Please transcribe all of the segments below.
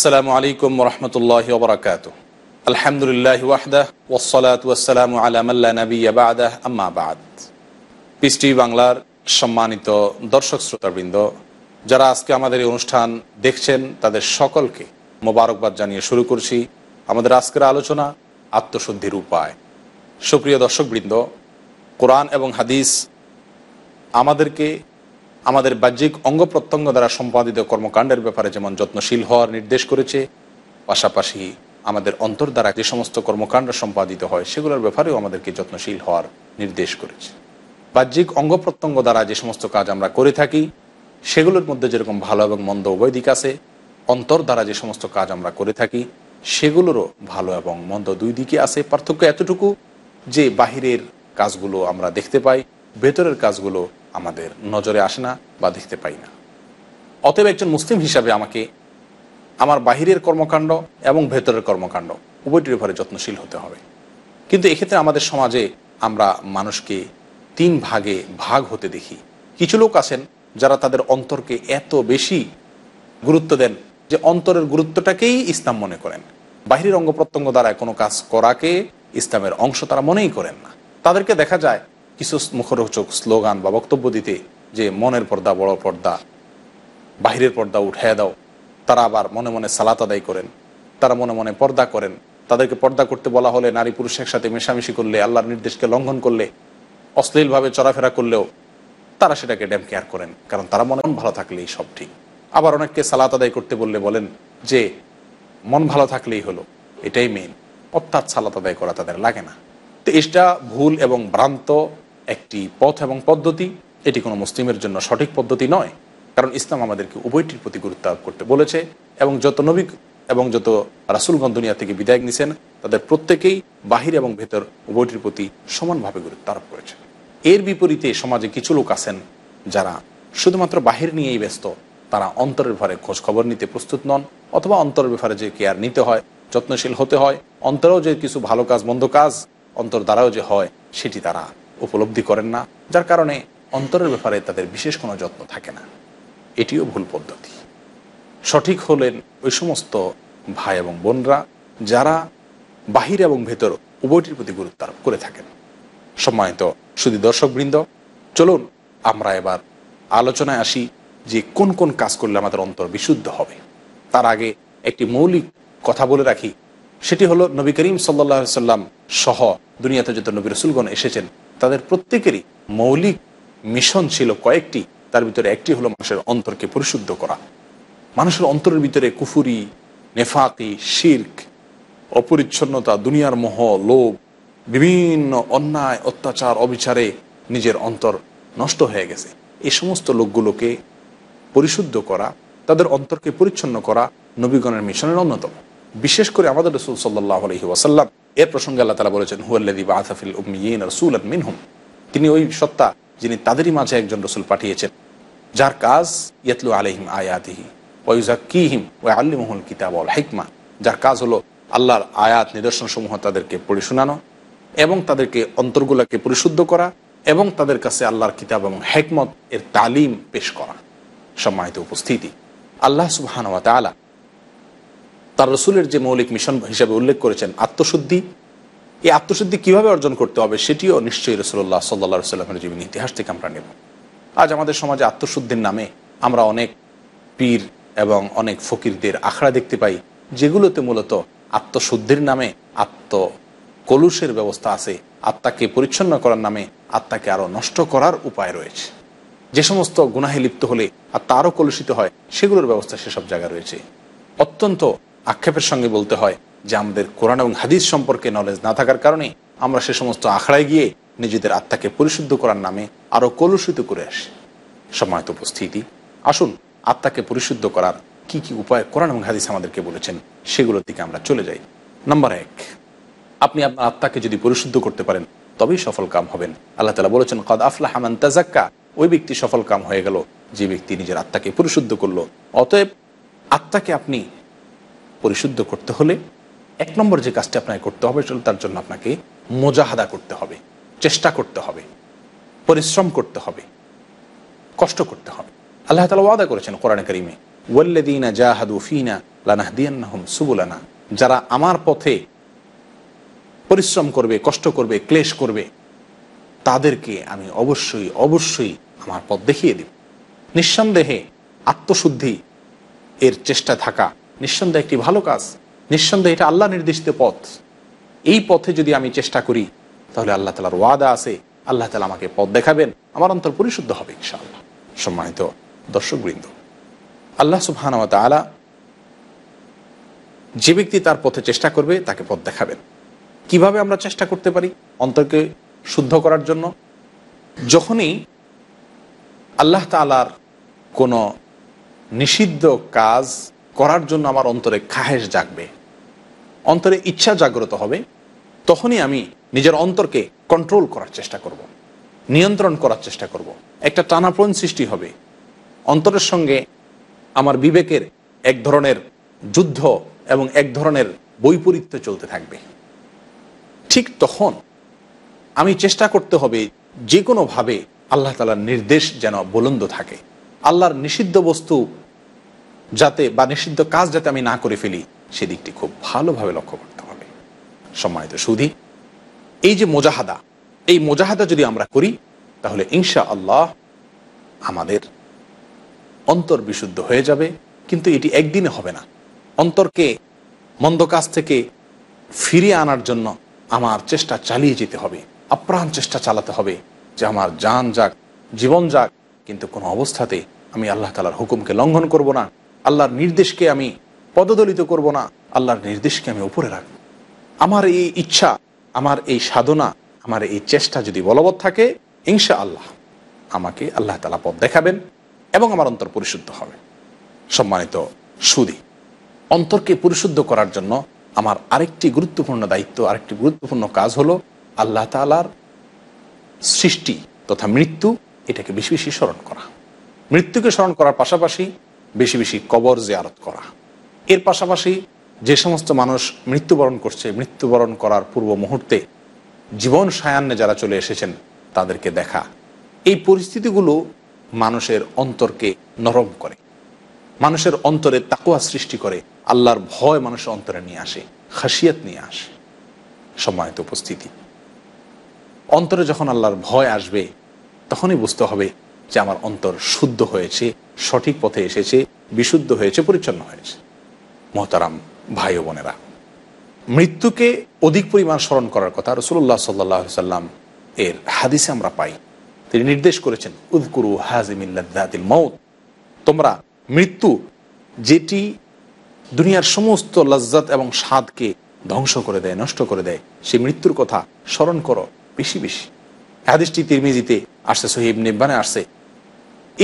আসসালামু আলাইকুম রহমতুল্লাহ বরকাত আলহামদুলিল্লাহ ওয়াহদাহ ওসলাত ওয়াসালাম আলামাল্লা নবী আবাদাহ আম্মা বাদ। পিসটি বাংলার সম্মানিত দর্শক শ্রোতাবৃন্দ, যারা আজকে আমাদের এই অনুষ্ঠান দেখছেন, তাদের সকলকে মোবারকবাদ জানিয়ে শুরু করছি আমাদের আজকের আলোচনা আত্মশুদ্ধির উপায়। সুপ্রিয় দর্শকবৃন্দ, কোরআন এবং হাদিস আমাদেরকে আমাদের বাহ্যিক অঙ্গ প্রত্যঙ্গ দ্বারা সম্পাদিত কর্মকাণ্ডের ব্যাপারে যেমন যত্নশীল হওয়ার নির্দেশ করেছে, পাশাপাশি আমাদের অন্তর দ্বারা যে সমস্ত কর্মকাণ্ড সম্পাদিত হয়, সেগুলোর ব্যাপারেও আমাদেরকে যত্নশীল হওয়ার নির্দেশ করেছে। বাহ্যিক অঙ্গ প্রত্যঙ্গ দ্বারা যে সমস্ত কাজ আমরা করে থাকি, সেগুলোর মধ্যে যেরকম ভালো এবং মন্দ উভয় দিক আছে, অন্তর দ্বারা যে সমস্ত কাজ আমরা করে থাকি, সেগুলোরও ভালো এবং মন্দ দুই দিকে আছে। পার্থক্য এতটুকু যে বাহিরের কাজগুলো আমরা দেখতে পাই, ভেতরের কাজগুলো আমাদের নজরে আসে না বা দেখতে পাই না। অতএব একজন মুসলিম হিসাবে আমাকে আমার বাহিরের কর্মকাণ্ড এবং ভেতরের কর্মকাণ্ড উভয়টির উপরে যত্নশীল হতে হবে। কিন্তু এক্ষেত্রে আমাদের সমাজে আমরা মানুষকে তিন ভাগে ভাগ হতে দেখি। কিছু লোক আছেন যারা তাদের অন্তরকে এত বেশি গুরুত্ব দেন যে অন্তরের গুরুত্বটাকেই ইসলাম মনে করেন। বাহিরের অঙ্গ প্রত্যঙ্গ দ্বারা কোনো কাজ করাকে ইসলামের অংশ তারা মনেই করেন না। তাদেরকে দেখা যায় কিছু মুখরোচক স্লোগান বা বক্তব্য দিতে যে মনের পর্দা, বড় পর্দা, বাহিরের পর্দা উঠাইয়া দাও, তারা আবার মনে মনে সালাত আদায় করেন, তারা মনে মনে পর্দা করেন। তাদেরকে পর্দা করতে বলা হলে নারী পুরুষ একসাথে মেশামেশি করলে, আল্লাহর নির্দেশকে লঙ্ঘন করলে, অশ্লীলভাবে চলাফেরা করলেও তারা সেটাকে ড্যাম কেয়ার করেন, কারণ তারা মনে মন ভালো থাকলেই সব ঠিক। আবার অনেককে সালাত আদায় করতে বললে বলেন যে, মন ভালো থাকলেই হলো, এটাই মেন অর্থাৎ সালাত আদায় করা তাদের লাগে না। তো এটা ভুল এবং ভ্রান্ত একটি পথ এবং পদ্ধতি, এটি কোনো মুসলিমের জন্য সঠিক পদ্ধতি নয়, কারণ ইসলাম আমাদেরকে উভয়টির প্রতি গুরুত্ব আরোপ করতে বলেছে এবং যত নবী এবং যত রাসুলগঞ্জ দুনিয়া থেকে বিদায় নিছেন, তাদের প্রত্যেকেই বাহির এবং ভেতর উভয়টির প্রতি সমানভাবে গুরুত্ব আরোপ করেছে। এর বিপরীতে সমাজে কিছু লোক আছেন যারা শুধুমাত্র বাহির নিয়েই ব্যস্ত, তারা অন্তরের ব্যাপারে খোঁজ খবর নিতে প্রস্তুত নন অথবা অন্তরের ব্যাপারে যে কেয়ার নিতে হয়, যত্নশীল হতে হয়, অন্তরেও যে কিছু ভালো কাজ, মন্দ কাজ অন্তর দ্বারাও যে হয়, সেটি তারা উপলব্ধি করেন না, যার কারণে অন্তরের ব্যাপারে তাদের বিশেষ কোনো যত্ন থাকে না। এটিও ভুল পদ্ধতি। সঠিক হলেন ওই সমস্ত ভাই এবং বোনরা, যারা বাহির এবং ভেতর উভয়টির প্রতি গুরুত্ব আরোপ করে থাকেন। সম্মানিত শুধু দর্শকবৃন্দ, চলুন আমরা এবার আলোচনায় আসি যে কোন কোন কাজ করলে আমাদের অন্তর বিশুদ্ধ হবে। তার আগে একটি মৌলিক কথা বলে রাখি সেটি হলো নবী করিম সাল্লা সাল্লাম সহ দুনিয়াতে যত নবী রসুলগণ এসেছেন, তাদের প্রত্যেকেরই মৌলিক মিশন ছিল কয়েকটি। তার ভিতরে একটি হলো মানুষের অন্তরকে পরিশুদ্ধ করা। মানুষের অন্তরের ভিতরে কুফুরি, নেফাকি, শির্ক, অপরিচ্ছন্নতা, দুনিয়ার মোহ লোভ, বিভিন্ন অন্যায়, অত্যাচার, অবিচারে নিজের অন্তর নষ্ট হয়ে গেছে। এই সমস্ত লোকগুলোকে পরিশুদ্ধ করা, তাদের অন্তরকে পরিচ্ছন্ন করা নবীগণের মিশনের অন্যতম। বিশেষ করে আমাদের রসুল সাল্লাহ আলহি ওয়াসাল্লাম, এর প্রসঙ্গে আল্লাহ তালা বলেছেন রসুল মিনহুম। তিনি ওই সত্তা যিনি তাদেরই মাঝে একজন রসুল পাঠিয়েছেন, যার কাজ ইয়াতলু আলহিম আয়াতিহি ওয়ুজাকিহিম ও আল্লিমহুল কিতাব আল হিকমা। যার কাজ হলো আল্লাহর আয়াত নিদর্শন সমূহ তাদেরকে পড়ে শোনানো এবং তাদেরকে অন্তরগুলাকে পরিশুদ্ধ করা এবং তাদের কাছে আল্লাহর কিতাব এবং হেকমত এর তালিম পেশ করা। সম্মানিত উপস্থিতি। আল্লাহ সুবাহানুয়া তালা তার রসুলের যে মৌলিক মিশন হিসেবে উল্লেখ করেছেন আত্মশুদ্ধি, এই আত্মশুদ্ধি কীভাবে অর্জন করতে হবে সেটিও নিশ্চয়ই রসুল্লাহ সাল্লা সাল্লামের জীবন ইতিহাস থেকে আমরা নেব। আজ আমাদের সমাজে আত্মশুদ্ধির নামে আমরা অনেক পীর এবং অনেক ফকিরদের আখড়া দেখতে পাই, যেগুলোতে মূলত আত্মশুদ্ধির নামে আত্ম কলুষের ব্যবস্থা আছে, আত্মাকে পরিচ্ছন্ন করার নামে আত্মাকে আরও নষ্ট করার উপায় রয়েছে। যে সমস্ত গুনাহে লিপ্ত হলে আত্মা আরও কলুষিত হয়, সেগুলোর ব্যবস্থা সেসব জায়গায় রয়েছে। অত্যন্ত আক্ষেপের সঙ্গে বলতে হয় যে আমাদের কোরআন এবং হাদিস সম্পর্কে নলেজ না থাকার কারণে আমরা সে সমস্ত আখড়ায় গিয়ে নিজেদের আত্মাকে পরিশুদ্ধ করার নামে আরও কলুষিত করে আসি। সময়ত উপস্থিতি, আসুন আত্মাকে পরিশুদ্ধ করার কি কি উপায় কোরআন এবং হাদিস আমাদেরকে বলেছেন সেগুলোর দিকে আমরা চলে যাই। নাম্বার এক, আপনি আপনার আত্মাকে যদি পরিশুদ্ধ করতে পারেন, তবেই সফল কাম হবেন। আল্লাহ তালা বলেছেন, কদ আফলা হামান তাজাক্কা ওই ব্যক্তি সফল কাম হয়ে গেল, যে ব্যক্তি নিজের আত্মাকে পরিশুদ্ধ করল। অতএব আত্মাকে আপনি পরিশুদ্ধ করতে হলে এক নম্বর যে কাজটি আপনাকে করতে হবে সেটা তার জন্য আপনাকে মোজাহাদা করতে হবে, চেষ্টা করতে হবে, পরিশ্রম করতে হবে, কষ্ট করতে হবে। আল্লাহ তালা ওয়াদা করেছেন কোরআন করিমে ওয়াল্লাদিনা জাহাদু ফিনা লানাহদিয়ান্নাহুম সুবুলানা যারা আমার পথে পরিশ্রম করবে, কষ্ট করবে, ক্লেশ করবে, তাদেরকে আমি অবশ্যই অবশ্যই আমার পথ দেখিয়ে দিব। নিঃসন্দেহে আত্মশুদ্ধি এর চেষ্টা থাকা নিঃসন্দেহে একটি ভালো কাজ। নিঃসন্দেহে এটা আল্লাহ নির্দিষ্ট পথ। এই পথে যদি আমি চেষ্টা করি, তাহলে আল্লাহ তালার ওয়াদা আছে। আল্লাহ তালা আমাকে পথ দেখাবেন। আমার অন্তর পরিশুদ্ধ হবে ইনশাআল্লাহ। সম্মানিত দর্শকবৃন্দ, আল্লাহ সুবহানাহু ওয়া যে ব্যক্তি তার পথে চেষ্টা করবে, তাকে পথ দেখাবেন। কীভাবে আমরা চেষ্টা করতে পারি? অন্তরকে শুদ্ধ করার জন্য। যখনই আল্লাহ তালার কোনো নিষিদ্ধ কাজ করার জন্য আমার অন্তরে খাহেস জাগবে। অন্তরে ইচ্ছা জাগ্রত হবে। তখনই আমি নিজের অন্তরকে কন্ট্রোল করার চেষ্টা করব। নিয়ন্ত্রণ করার চেষ্টা করব। একটা টানাপোড়েন সৃষ্টি হবে। অন্তরের সঙ্গে আমার বিবেকের এক ধরনের যুদ্ধ এবং এক ধরনের বৈপরীত্য চলতে থাকবে। ঠিক তখন আমি চেষ্টা করতে হবে যে কোনোভাবে আল্লাহ তালার নির্দেশ যেন বলন্দ থাকে। আল্লাহর নিষিদ্ধ বস্তু যাতে বা নিষিদ্ধ কাজ যাতে আমি না করে ফেলি সেদিকটি খুব ভালোভাবে লক্ষ্য করতে হবে। সম্মানিত সুধি, এই যে মোজাহাদা, এই মোজাহাদা যদি আমরা করি, তাহলে ইনশা আল্লাহ আমাদের অন্তর বিশুদ্ধ হয়ে যাবে, কিন্তু এটি একদিনে হবে না। অন্তরকে মন্দ কাজ থেকে ফিরিয়ে আনার জন্য আমার চেষ্টা চালিয়ে যেতে হবে, আপ্রাণ চেষ্টা চালাতে হবে, যে আমার যান যাক, জীবন যাক, কিন্তু কোনো অবস্থাতে আমি আল্লাহ তালার হুকুমকে লঙ্ঘন করব না। আল্লাহর নির্দেশকে আমি পদদলিত করব না, আল্লাহর নির্দেশকে আমি উপরে রাখব। আমার এই ইচ্ছা, আমার এই সাধনা, আমার এই চেষ্টা যদি বলবৎ থাকে ইনশা আল্লাহ আমাকে আল্লাহ তালা পথ দেখাবেন এবং আমার অন্তর পরিশুদ্ধ হবে। সম্মানিত সুদী, অন্তরকে পরিশুদ্ধ করার জন্য আমার আরেকটি গুরুত্বপূর্ণ দায়িত্ব, আরেকটি গুরুত্বপূর্ণ কাজ হলো আল্লাহ তালার সৃষ্টি তথা মৃত্যু এটাকে বেশি বেশি স্মরণ করা। মৃত্যুকে স্মরণ করার পাশাপাশি বেশি বেশি কবর জিয়ারত করা। এর পাশাপাশি যে সমস্ত মানুষ মৃত্যুবরণ করছে, মৃত্যুবরণ করার পূর্ব মুহূর্তে জীবন সায়ান্নে যারা চলে এসেছেন, তাদেরকে দেখা। এই পরিস্থিতিগুলো মানুষের অন্তরকে নরম করে। মানুষের অন্তরে তাকুয়া সৃষ্টি করে, আল্লাহর ভয় মানুষের অন্তরে নিয়ে আসে, খাসিয়াত নিয়ে আসে। সময়ত উপস্থিতি। অন্তরে যখন আল্লাহর ভয় আসবে, তখনই বুঝতে হবে যে আমার অন্তর শুদ্ধ হয়েছে সঠিক পথে এসেছে, বিশুদ্ধ হয়েছে, পরিচ্ছন্ন হয়েছে। মহতারাম ভাই ও বোনেরা, মৃত্যুকে অধিক পরিমাণ স্মরণ করার কথা রসুল্লাহ সাল্লাহ সাল্লাম এর হাদিসে আমরা পাই। তিনি নির্দেশ করেছেন উদকুরু হাজিমিল্লাদিল মৌত তোমরা মৃত্যু, যেটি দুনিয়ার সমস্ত লজ্জাত এবং স্বাদকে ধ্বংস করে দেয়, নষ্ট করে দেয় সেই মৃত্যুর কথা স্মরণ করো বেশি বেশি। হাদিসটি তিরমিজিতে আসছে সহিব নিব্বানে আসছে।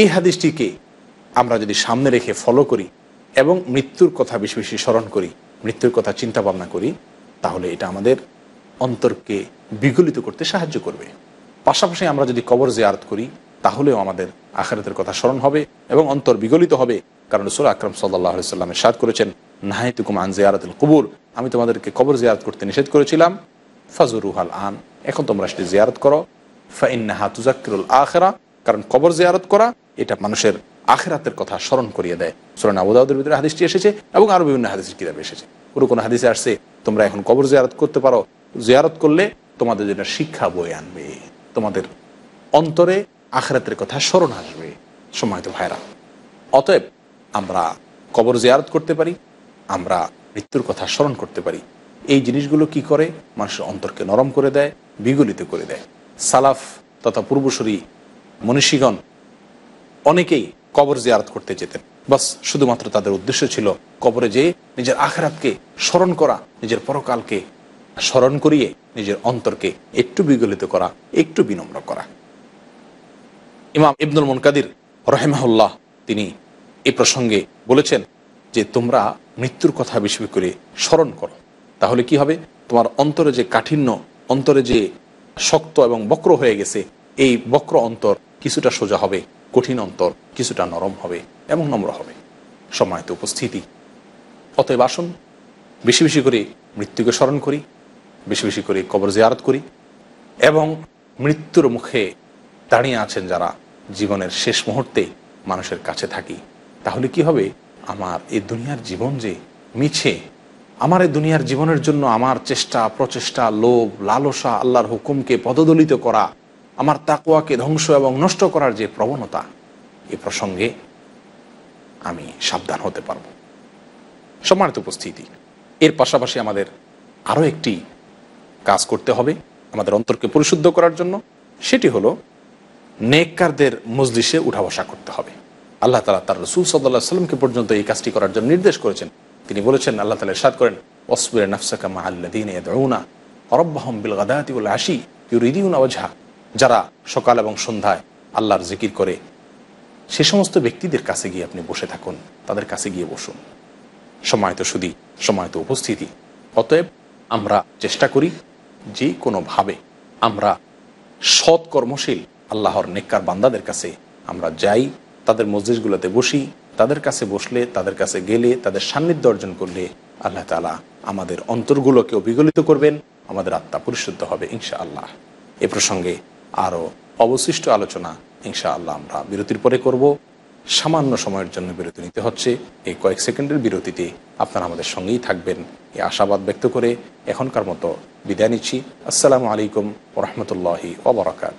এই হাদিসটিকে আমরা যদি সামনে রেখে ফলো করি এবং মৃত্যুর কথা বেশি বেশি স্মরণ করি, মৃত্যুর কথা চিন্তা ভাবনা করি, তাহলে এটা আমাদের অন্তরকে বিগলিত করতে সাহায্য করবে। পাশাপাশি আমরা যদি কবর জিয়ারত করি, তাহলেও আমাদের আখারাতের কথা স্মরণ হবে এবং অন্তর বিগলিত হবে। কারণ রসুল আকরম সাল্লাহ সাল্লামের সাদ করেছেন নাহাইতুকুম আন জিয়ারতুল কুবুর। আমি তোমাদেরকে কবর জিয়ারত করতে নিষেধ করেছিলাম। ফাজুরুহাল আন, এখন তোমরা সেটি জিয়ারত করো। ফাইন্নাহা তুজাক্কিরুল আখেরা, কারণ কবর জিয়ারত করা এটা মানুষের আখেরাতের কথা স্মরণ করিয়ে দেয়। সুরান আবুদাউদের ভিতরে হাদিসটি এসেছে এবং আরও বিভিন্ন হাদিসের কিতাবে এসেছে। পুরো কোনো হাদিসে আসছে, তোমরা এখন কবর জিয়ারত করতে পারো। জিয়ারত করলে তোমাদের জন্য শিক্ষা বয়ে আনবে। তোমাদের অন্তরে আখরাতের কথা স্মরণ আসবে। সময়ত ভাইরা অতএব আমরা কবর জিয়ারত করতে পারি, আমরা মৃত্যুর কথা স্মরণ করতে পারি। এই জিনিসগুলো কি করে? মানুষের অন্তরকে নরম করে দেয়, বিগলিত করে দেয়। সালাফ তথা পূর্বসরী মনীষীগণ অনেকেই কবর জিয়ারত করতে যেতেন। বাস, শুধুমাত্র তাদের উদ্দেশ্য ছিল কবরে যেয়ে নিজের আখরাতকে স্মরণ করা, নিজের পরকালকে স্মরণ করিয়ে নিজের অন্তরকে একটু বিগলিত করা, একটু বিনম্র করা। ইমাম ইবনুল মুনকাদির রহেমাহুল্লাহ তিনি এ প্রসঙ্গে বলেছেন যে, তোমরা মৃত্যুর কথা বেশি করে স্মরণ করো। তাহলে কি হবে? তোমার অন্তরে যে কাঠিন্য, অন্তরে যে শক্ত এবং বক্র হয়ে গেছে, এই বক্র অন্তর কিছুটা সোজা হবে। কঠিন অন্তর কিছুটা নরম হবে এবং নম্র হবে। সময়ত উপস্থিতি। অতএব আসুন, বেশি বেশি করে মৃত্যুকে স্মরণ করি, বেশি বেশি করে কবর জিয়ারত করি এবং মৃত্যুর মুখে দাঁড়িয়ে আছেন যারা জীবনের শেষ মুহূর্তে মানুষের কাছে থাকি। তাহলে কি হবে? আমার এই দুনিয়ার জীবন যে মিছে, আমার এই দুনিয়ার জীবনের জন্য আমার চেষ্টা, প্রচেষ্টা, লোভ, লালসা, আল্লাহর হুকুমকে পদদলিত করা আমার তাকুয়াকে ধ্বংস এবং নষ্ট করার যে প্রবণতা, এ প্রসঙ্গে আমি সাবধান হতে পারব। সম্মানিত উপস্থিতি, এর পাশাপাশি আমাদের আরও একটি কাজ করতে হবে আমাদের অন্তরকে পরিশুদ্ধ করার জন্য। সেটি হলো, নেককারদের মজলিসে উঠা বসা করতে হবে। আল্লাহ তালা তার রসুল সাল্লাহ সাল্লামকে পর্যন্ত এই কাজটি করার জন্য নির্দেশ করেছেন। তিনি বলেছেন, আল্লাহ তালা সাদ করেন ওসবির নাফসাকা আল্লাদিন দৌনা অরব্বাহম বিল গাদাতি উল আশি ইউরিদিউন ওঝা যারা সকাল এবং সন্ধ্যায় আল্লাহর জিকির করে, সে সমস্ত ব্যক্তিদের কাছে গিয়ে আপনি বসে থাকুন, তাদের কাছে গিয়ে বসুন। সময় তো সুদী, সময়ত উপস্থিতি। অতএব আমরা চেষ্টা করি যে কোনোভাবে আমরা সৎ কর্মশীল আল্লাহর নেককার বান্দাদের কাছে আমরা যাই, তাদের মসজিদগুলোতে বসি, তাদের কাছে বসলে, তাদের কাছে গেলে, তাদের সান্নিধ্য অর্জন করলে আল্লাহ তালা আমাদের অন্তরগুলোকেও বিগলিত করবেন, আমাদের আত্মা পরিশুদ্ধ হবে ইনশা আল্লাহ এ প্রসঙ্গে আরও অবশিষ্ট আলোচনা ইনশা আল্লাহ আমরা বিরতির পরে করব। সামান্য সময়ের জন্য বিরতি নিতে হচ্ছে। এই কয়েক সেকেন্ডের বিরতিতে আপনারা আমাদের সঙ্গেই থাকবেন। এই আশাবাদ ব্যক্ত করে এখনকার মতো বিদায় নিচ্ছি। আসসালামু আলাইকুম ওরহমতুল্লাহি ওবরাকাত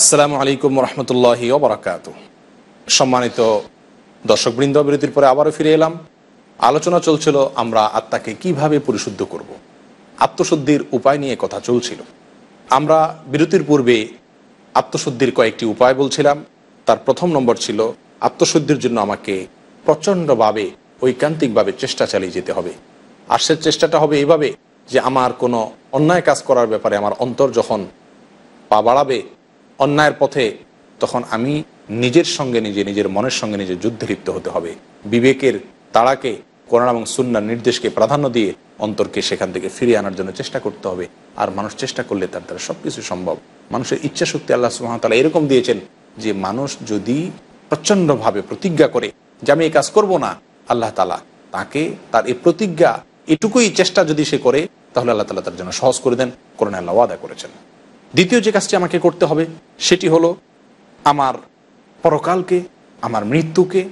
আসসালামু আলাইকুম রহমতুল্লাহি ওবরাকাত। সম্মানিত দর্শকবৃন্দ, বিরতির পরে আবারও ফিরে এলাম। আলোচনা চলছিল, আমরা আত্মাকে কীভাবে পরিশুদ্ধ করব। আত্মশুদ্ধির উপায় নিয়ে কথা চলছিল। আমরা বিরতির পূর্বে আত্মশুদ্ধির কয়েকটি উপায় বলছিলাম। তার প্রথম নম্বর ছিল, আত্মশুদ্ধির জন্য আমাকে প্রচণ্ডভাবে, ঐকান্তিকভাবে চেষ্টা চালিয়ে যেতে হবে। আর সে চেষ্টাটা হবে এইভাবে যে আমার কোনো অন্যায় কাজ করার ব্যাপারে আমার অন্তর যখন পা বাড়াবে অন্যায়ের পথে তখন আমি নিজের সঙ্গে নিজে, নিজের মনের সঙ্গে নিজে যুদ্ধে লিপ্ত হতে হবে। বিবেকের তাড়াকে কোরআন এবং সুন্নার নির্দেশকে প্রাধান্য দিয়ে অন্তরকে সেখান থেকে ফিরিয়ে আনার জন্য চেষ্টা করতে হবে। আর মানুষ চেষ্টা করলে তার দ্বারা সব কিছু সম্ভব। মানুষের ইচ্ছা শক্তি আল্লাহ সুহামতাল্লাহ এরকম দিয়েছেন যে মানুষ যদি প্রচণ্ডভাবে প্রতিজ্ঞা করে যে আমি এই কাজ করব না, আল্লাহ তালা তাকে তার এই প্রতিজ্ঞা, এটুকুই চেষ্টা যদি সে করে, তাহলে আল্লাহ তালা তার জন্য সহজ করে দেন। করোনা আল্লাহ ওয়াদা করেছেন। দ্বিতীয় যে কাজটি আমাকে করতে হবে, সেটি হলো আমার পরকালকে, আমার মৃত্যুকে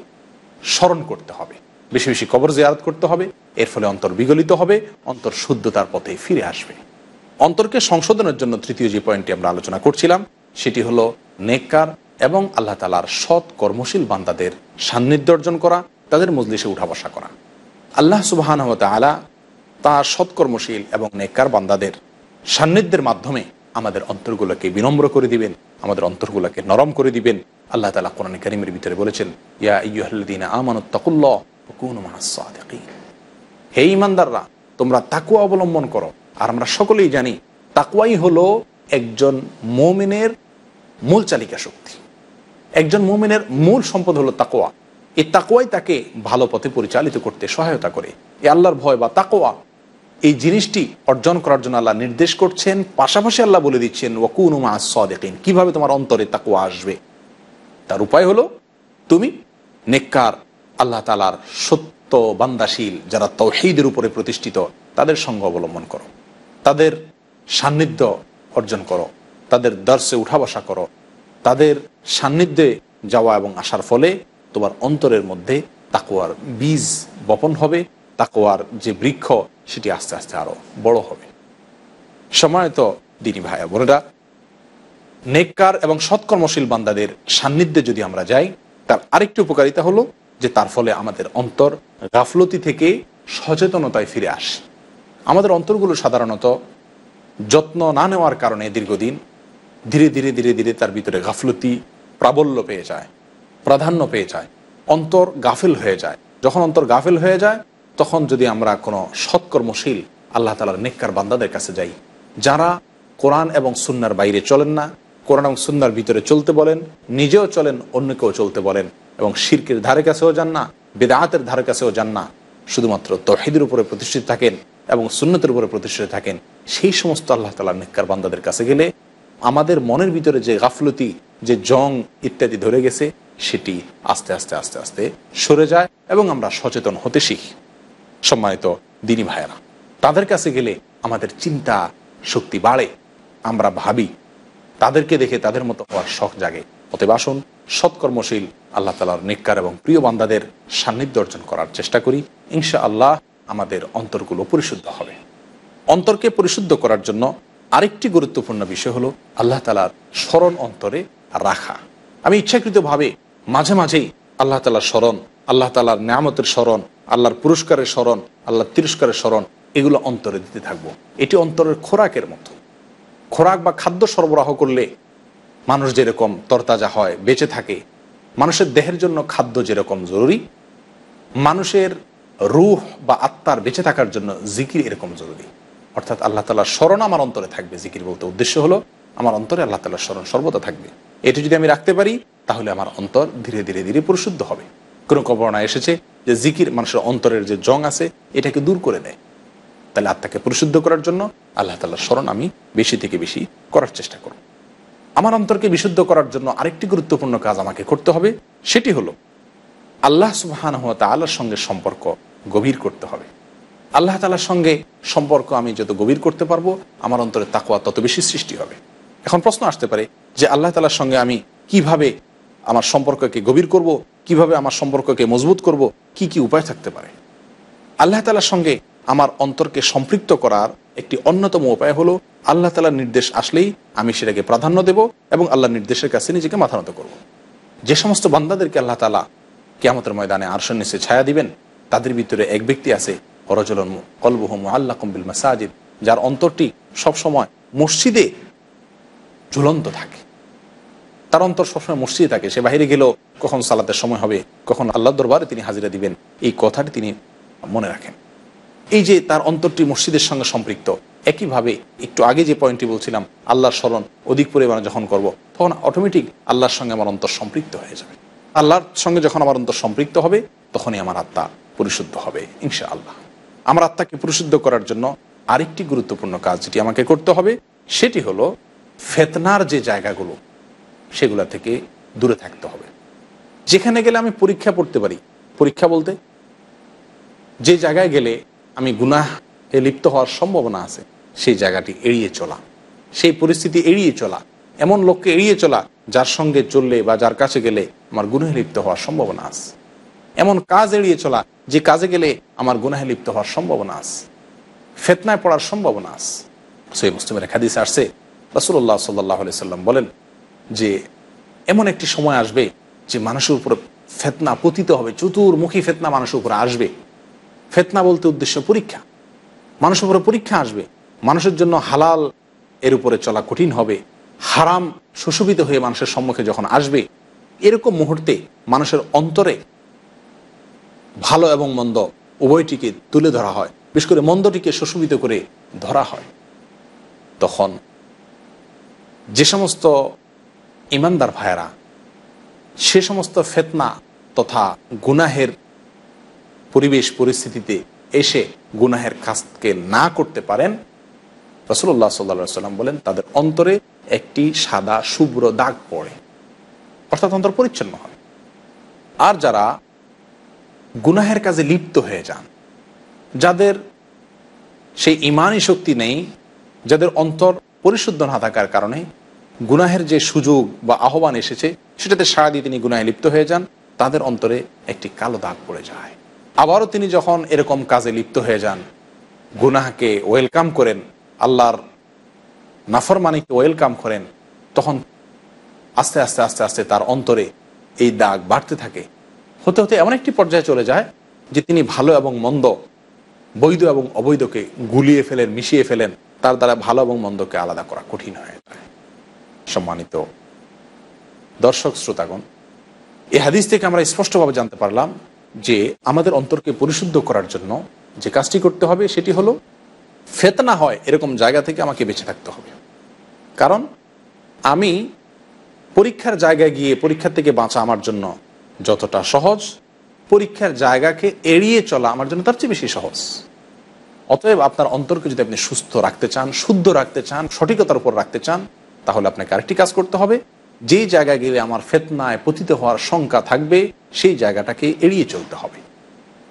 স্মরণ করতে হবে। বেশি বেশি কবর জিয়ারত করতে হবে, এর ফলে অন্তর বিগলিত হবে, অন্তর শুদ্ধতার পথে ফিরে আসবে। অন্তরকে সংশোধনের জন্য তৃতীয় যে পয়েন্টটি আমরা আলোচনা করছিলাম, সেটি হলো নেককার এবং আল্লাহ তালার সৎ কর্মশীল বান্দাদের সান্নিধ্য অর্জন করা, তাদের মজলিসে উঠা বসা করা। আল্লাহ সুবাহান আলা তার সৎকর্মশীল এবং নেককার বান্দাদের সান্নিধ্যের মাধ্যমে আমাদের অন্তরগুলোকে বিনম্র করে দিবেন, আমাদের অন্তরগুলোকে নরম করে দিবেন। আল্লাহ তালা কোরআন করিমের ভিতরে বলেছেন, ইয়া। হে ইমানদাররা তোমরা তাকুয়া অবলম্বন করো। আর আমরা সকলেই জানি তাকুয়াই হলো একজন মোমিনের মূল চালিকা শক্তি। একজন মোমিনের মূল সম্পদ হলো তাকোয়া এই তাকোয়াই তাকে ভালো পথে পরিচালিত করতে সহায়তা করে। এই আল্লাহর ভয় বা তাকোয়া এই জিনিসটি অর্জন করার জন্য আল্লাহ নির্দেশ করছেন। পাশাপাশি আল্লাহ বলে দিচ্ছেন ওয়াকুনুমা সদেকিন। কীভাবে তোমার অন্তরে তাকোয়া আসবে? তার উপায় হলো, তুমি নেককার, আল্লাহ তালার সত্য বান্দাশীল, যারা তৌহিদের উপরে প্রতিষ্ঠিত, তাদের সঙ্গ অবলম্বন করো। তাদের সান্নিধ্য অর্জন করো। তাদের দর্শে উঠা বসা করো। তাদের সান্নিধ্যে যাওয়া এবং আসার ফলে তোমার অন্তরের মধ্যে তাকোয়ার বীজ বপন হবে। তাকোয়ার যে বৃক্ষ সেটি আস্তে আস্তে আরও বড় হবে। সময়ত দিনী ভাইয়া বোনেরা, নেককার এবং সৎকর্মশীল বান্দাদের সান্নিধ্যে যদি আমরা যাই, তার আরেকটি উপকারিতা হলো যে তার ফলে আমাদের অন্তর গাফলতি থেকে সচেতনতায় ফিরে আসে। আমাদের অন্তরগুলো সাধারণত যত্ন না নেওয়ার কারণে দীর্ঘদিন ধীরে ধীরে ধীরে ধীরে তার ভিতরে গাফলতি প্রাবল্য পেয়ে যায়, প্রাধান্য পেয়ে যায়, অন্তর গাফেল হয়ে যায়। যখন অন্তর গাফেল হয়ে যায় তখন যদি আমরা কোনো সৎকর্মশীল আল্লাহ তালার নেককার বান্দাদের কাছে যাই, যারা কোরআন এবং সুন্নার বাইরে চলেন না, কোরআন এবং সুন্নার ভিতরে চলতে বলেন, নিজেও চলেন, অন্যকেও চলতে বলেন এবং শির্কের ধারে কাছেও যান না বেদাহাতের ধারে কাছেও যান না, শুধুমাত্র তহিদের উপরে প্রতিষ্ঠিত থাকেন এবং সুন্নতের উপরে প্রতিষ্ঠিত থাকেন, সেই সমস্ত আল্লাহ তালার নেককার বান্দাদের কাছে গেলে আমাদের মনের ভিতরে যে গাফলতি, যে জং ইত্যাদি ধরে গেছে, সেটি আস্তে আস্তে আস্তে আস্তে সরে যায় এবং আমরা সচেতন হতে শিখি। সম্মানিত দিনী ভাইয়েরা, তাদের কাছে গেলে আমাদের চিন্তা শক্তি বাড়ে। আমরা ভাবি, তাদেরকে দেখে তাদের মতো হওয়ার শখ জাগে। অতএব আসুন, সৎকর্মশীল, আল্লাহ তালার নিকার এবং প্রিয় বান্দাদের সান্নিধ্য অর্জন করার চেষ্টা করি। ইনশা আল্লাহ আমাদের অন্তরগুলো পরিশুদ্ধ হবে। অন্তরকে পরিশুদ্ধ করার জন্য আরেকটি গুরুত্বপূর্ণ বিষয় হলো আল্লাহ তালার স্মরণ অন্তরে রাখা। আমি ইচ্ছাকৃতভাবে মাঝে মাঝেই আল্লাহ তালার স্মরণ আল্লাহ তালার নিয়ামতের স্মরণ, আল্লাহর পুরস্কারের স্মরণ, আল্লাহর তিরস্কারের স্মরণ, এগুলো অন্তরে দিতে থাকব। এটি অন্তরের খোরাকের মতো। খোরাক বা খাদ্য সরবরাহ করলে মানুষ যেরকম তরতাজা হয়, বেঁচে থাকে, মানুষের দেহের জন্য খাদ্য যেরকম জরুরি, মানুষের রুহ বা আত্মার বেঁচে থাকার জন্য জিকির এরকম জরুরি। অর্থাৎ আল্লাহ তালার স্মরণ আমার অন্তরে থাকবে, জিকির বলতে উদ্দেশ্য হলো আমার অন্তরে আল্লাহ তালার স্মরণ সর্বদা থাকবে। এটি যদি আমি রাখতে পারি, তাহলে আমার অন্তর ধীরে ধীরে ধীরে পরিশুদ্ধ হবে। কোনো কবরণা এসেছে যে জিকির মানুষের অন্তরের যে জং আছে, এটাকে দূর করে দেয় তাহলে আত্মাকে পরিশুদ্ধ করার জন্য আল্লাহ তাল্লাহর স্মরণ আমি বেশি থেকে বেশি করার চেষ্টা করব। আমার অন্তরকে বিশুদ্ধ করার জন্য আরেকটি গুরুত্বপূর্ণ কাজ আমাকে করতে হবে, সেটি হলো আল্লাহ সুবাহান হওয়া আল্লাহর সঙ্গে সম্পর্ক গভীর করতে হবে। আল্লাহ তালার সঙ্গে সম্পর্ক আমি যত গভীর করতে পারব, আমার অন্তরে তাকুয়া তত বেশি সৃষ্টি হবে। এখন প্রশ্ন আসতে পারে যে আল্লাহ তালার সঙ্গে আমি কীভাবে আমার সম্পর্ককে গভীর করব? কীভাবে আমার সম্পর্ককে মজবুত করব? কি কি উপায় থাকতে পারে? আল্লাহ তালার সঙ্গে আমার অন্তরকে সম্পৃক্ত করার একটি অন্যতম উপায় হলো, আল্লাহ তালার নির্দেশ আসলেই আমি সেটাকে প্রাধান্য দেব এবং আল্লাহর নির্দেশের কাছে নিজেকে মাথানত করব। যে সমস্ত বান্দাদেরকে আল্লাহ তালা কেয়ামতের ময়দানে আরশন নিচে ছায়া দিবেন, তাদের ভিতরে এক ব্যক্তি আছে হরজলন কলবহম আল্লাহ কম্বিল মাসাজিদ, যার অন্তরটি সবসময় মসজিদে ঝুলন্ত থাকে। তার অন্তর সবসময় মসজিদে থাকে। সে বাহিরে গেলেও কখন সালাতের সময় হবে, কখন আল্লাহ দরবারে তিনি হাজিরা দিবেন, এই কথাটি তিনি মনে রাখেন। এই যে তার অন্তরটি মসজিদের সঙ্গে সম্পৃক্ত, একইভাবে একটু আগে যে পয়েন্টটি বলছিলাম, আল্লাহর স্মরণ অধিক পরিমাণে যখন করব, তখন অটোমেটিক আল্লাহর সঙ্গে আমার অন্তর সম্পৃক্ত হয়ে যাবে। আল্লাহর সঙ্গে যখন আমার অন্তর সম্পৃক্ত হবে, তখনই আমার আত্মা পরিশুদ্ধ হবে ইনশা আল্লাহ আমার আত্মাকে পরিশুদ্ধ করার জন্য আরেকটি গুরুত্বপূর্ণ কাজ যেটি আমাকে করতে হবে, সেটি হলো ফেতনার যে জায়গাগুলো সেগুলা থেকে দূরে থাকতে হবে। যেখানে গেলে আমি পরীক্ষা পড়তে পারি। পরীক্ষা বলতে যে জায়গায় গেলে আমি গুনাহে লিপ্ত হওয়ার সম্ভাবনা আছে, সেই জায়গাটি এড়িয়ে চলা। সেই পরিস্থিতি এড়িয়ে চলা। এমন লোককে এড়িয়ে চলা, যার সঙ্গে চললে বা যার কাছে গেলে আমার গুনাহে লিপ্ত হওয়ার সম্ভাবনা আছে। এমন কাজ এড়িয়ে চলা, যে কাজে গেলে আমার গুনাহে লিপ্ত হওয়ার সম্ভাবনা আছে। ফেতনায় পড়ার সম্ভাবনা আছে। সেই মুসলিমের খাদিস আসছে রসুল্লাহ সাল্লাহ সাল্লাম বলেন যে এমন একটি সময় আসবে যে মানুষের উপরে ফেতনা পতিত হবে, চতুর্মুখী ফেতনা মানুষের উপরে আসবে। ফেতনা বলতে উদ্দেশ্য পরীক্ষা। মানুষের উপরে পরীক্ষা আসবে। মানুষের জন্য হালাল এর উপরে চলা কঠিন হবে। হারাম সুশোভিত হয়ে মানুষের সম্মুখে যখন আসবে, এরকম মুহূর্তে মানুষের অন্তরে ভালো এবং মন্দ উভয়টিকে তুলে ধরা হয়। বিশেষ করে মন্দটিকে সুশোভিত করে ধরা হয়। তখন যে সমস্ত ইমানদার ভাইয়েরা, সে সমস্ত ফেতনা তথা গুনাহের পরিবেশ পরিস্থিতিতে এসে গুনাহের কাজকে না করতে পারেন রসুল্লাহ সাল্লা সাল্লাম বলেন, তাদের অন্তরে একটি সাদা শুভ্র দাগ পড়ে, অর্থাৎ অন্তর পরিচ্ছন্ন হয় আর যারা গুনাহের কাজে লিপ্ত হয়ে যান, যাদের সেই ইমানই শক্তি নেই, যাদের অন্তর পরিশুদ্ধ না থাকার কারণে গুনাহের যে সুযোগ বা আহ্বান এসেছে, সেটাতে সাড়া দিয়ে তিনি গুনাহে লিপ্ত হয়ে যান, তাদের অন্তরে একটি কালো দাগ পড়ে যায়। আবারও তিনি যখন এরকম কাজে লিপ্ত হয়ে যান, গুনাহকে ওয়েলকাম করেন, আল্লাহর নাফরমানিকে ওয়েলকাম করেন, তখন আস্তে আস্তে আস্তে আস্তে তার অন্তরে এই দাগ বাড়তে থাকে। হতে হতে এমন একটি পর্যায়ে চলে যায় যে তিনি ভালো এবং মন্দ, বৈধ এবং অবৈধকে গুলিয়ে ফেলেন, মিশিয়ে ফেলেন, তার দ্বারা ভালো এবং মন্দকে আলাদা করা কঠিন হয়ে যায়। সম্মানিত দর্শক শ্রোতাগণ এই হাদিস থেকে আমরা স্পষ্টভাবে জানতে পারলাম যে আমাদের অন্তরকে পরিশুদ্ধ করার জন্য যে কাজটি করতে হবে সেটি হলো, ফেতনা হয় এরকম জায়গা থেকে আমাকে বেঁচে থাকতে হবে। কারণ আমি পরীক্ষার জায়গায় গিয়ে পরীক্ষার থেকে বাঁচা আমার জন্য যতটা সহজ, পরীক্ষার জায়গাকে এড়িয়ে চলা আমার জন্য তার চেয়ে বেশি সহজ। অতএব আপনার অন্তরকে যদি আপনি সুস্থ রাখতে চান, শুদ্ধ রাখতে চান, সঠিকতার উপর রাখতে চান তাহলে আপনাকে আরেকটি কাজ করতে হবে। যেই জায়গায় গেলে আমার ফেতনায় পতিত হওয়ার শঙ্কা থাকবে, সেই জায়গাটাকে এড়িয়ে চলতে হবে।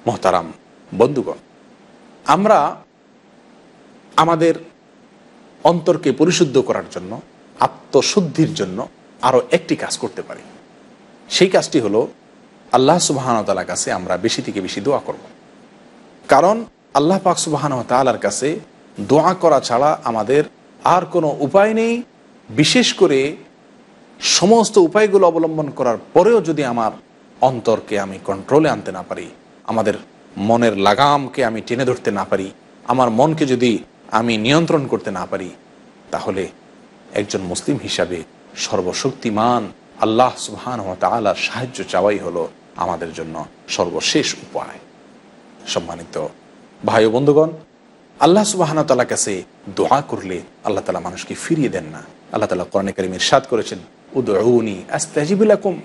মহতারাম বন্ধুগণ, আমরা আমাদের অন্তরকে পরিশুদ্ধ করার জন্য, আত্মশুদ্ধির জন্য আরও একটি কাজ করতে পারি। সেই কাজটি হলো, আল্লাহ সুবাহানতালার কাছে আমরা বেশি থেকে বেশি দোয়া করব। কারণ আল্লাহ পাক সুবাহান তালার কাছে দোয়া করা ছাড়া আমাদের আর কোনো উপায় নেই। বিশেষ করে সমস্ত উপায়গুলো অবলম্বন করার পরেও যদি আমার অন্তরকে আমি কন্ট্রোলে আনতে না পারি, আমাদের মনের লাগামকে আমি টেনে ধরতে না পারি, আমার মনকে যদি আমি নিয়ন্ত্রণ করতে না পারি, তাহলে একজন মুসলিম হিসাবে সর্বশক্তিমান আল্লাহ সুবহান তালার সাহায্য চাওয়াই হলো আমাদের জন্য সর্বশেষ উপায়। সম্মানিত ভাই বন্ধুগণ, আল্লাহ সুবাহান তালা কাছে দোয়া করলে আল্লাহ তালা মানুষকে ফিরিয়ে দেন না। আল্লাহ তালা কোরআন করিম ইরশাদ করেছেন উদৌনি আস্তাজিবুলাকুম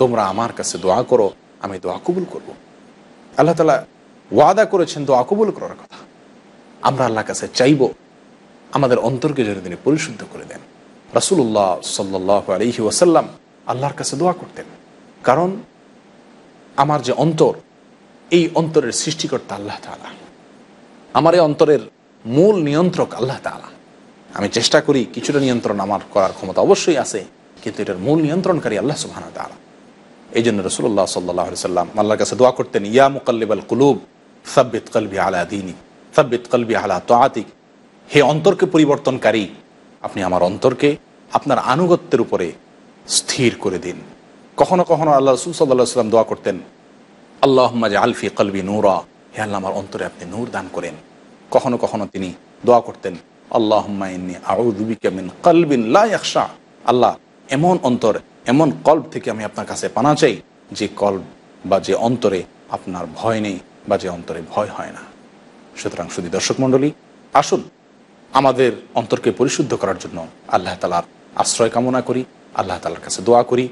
তোমরা আমার কাছে দোয়া করো, আমি দোয়া কবুল করব। আল্লাহ তালা ওয়াদা করেছেন দোয়া কবুল করার কথা। আমরা আল্লাহ কাছে চাইব আমাদের অন্তরকে যেন তিনি পরিশুদ্ধ করে দেন। রাসুল্লাহ সাল্লাহ আলহি ওয়াসাল্লাম আল্লাহর কাছে দোয়া করতেন। কারণ আমার যে অন্তর, এই অন্তরের সৃষ্টিকর্তা আল্লাহ তালা আমার এই অন্তরের মূল নিয়ন্ত্রক আল্লাহ তালা আমি চেষ্টা করি কিছুটা নিয়ন্ত্রণ আমার করার ক্ষমতা অবশ্যই আছে, কিন্তু এটার মূল নিয়ন্ত্রণকারী আল্লাহ সুবাহ তালা এই জন্য রসুল্লাহ সাল্লাহ সাল্লাম আল্লাহর কাছে দোয়া করতেন, ইয়া মুকাল্লিবাল কুলুব, সাব্বিত কলবি আলা দিনী সাব্বিত কলবি আলা তোয়াতিক হে অন্তরকে পরিবর্তনকারী, আপনি আমার অন্তরকে আপনার আনুগত্যের উপরে স্থির করে দিন। কখনো কখনো আল্লাহ রসুল সাল্লাহ সাল্লাম দোয়া করতেন আল্লাহ আলফি কলবি নূরা। হে আল্লাহ, আমার অন্তরে আপনি নূর দান করেন। কখনো কখনো তিনি দোয়া করতেন আল্লাহ মিন কলবিন লাশা আল্লাহ, এমন অন্তর, এমন কল্প থেকে আমি আপনার কাছে পানা চাই, যে কল্ব বা যে অন্তরে আপনার ভয় নেই বা যে অন্তরে ভয় হয় না। সুতরাং শুধু দর্শক মণ্ডলী, আসুন আমাদের অন্তরকে পরিশুদ্ধ করার জন্য আল্লাহ তালার আশ্রয় কামনা করি, আল্লাহ তালার কাছে দোয়া করি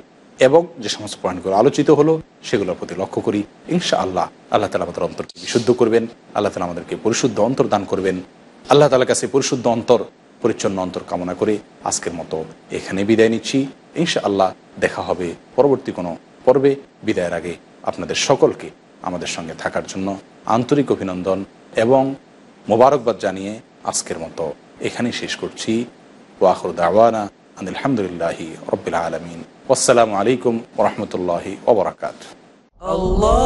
এবং যে সমস্ত পয়েন্টগুলো আলোচিত হলো, সেগুলোর প্রতি লক্ষ্য করি। ইনশা আল্লাহ আল্লাহ তালা আমাদের অন্তরকে বিশুদ্ধ করবেন, আল্লাহ তালা আমাদেরকে পরিশুদ্ধ অন্তর দান করবেন। আল্লাহ তালার কাছে পরিশুদ্ধ অন্তর পরিচ্ছন্ন অন্তর কামনা করে আজকের মতো এখানে বিদায় নিচ্ছি। ইনশা আল্লাহ দেখা হবে পরবর্তী কোনো পর্বে। বিদায়ের আগে আপনাদের সকলকে আমাদের সঙ্গে থাকার জন্য আন্তরিক অভিনন্দন এবং মোবারকবাদ জানিয়ে আজকের মতো এখানেই শেষ করছি। ওয়াহর দাওয়ানা আলহামদুলিল্লাহি রবিল আলমিন। আসসালামু আলাইকুম ওরহমতুল্লাহি ওবরাকাত Allah,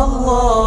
Allah.